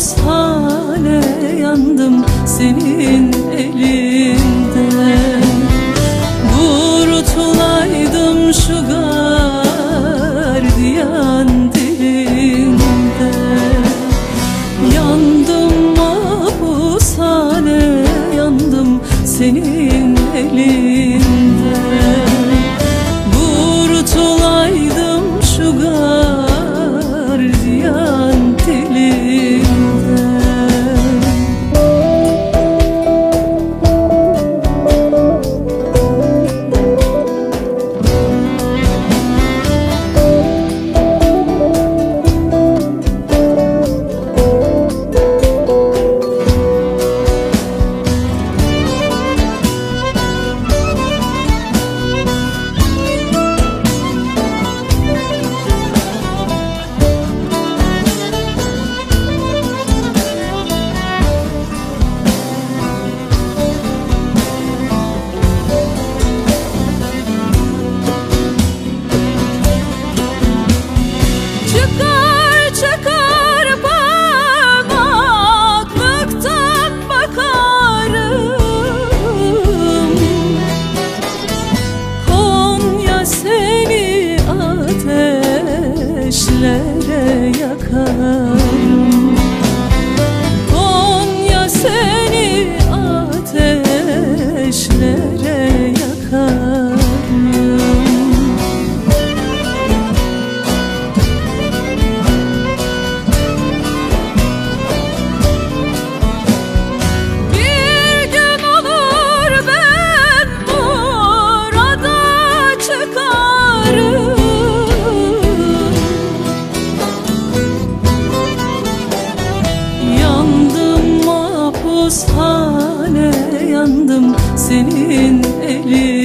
Mapushane yandım senin come. Senin elinden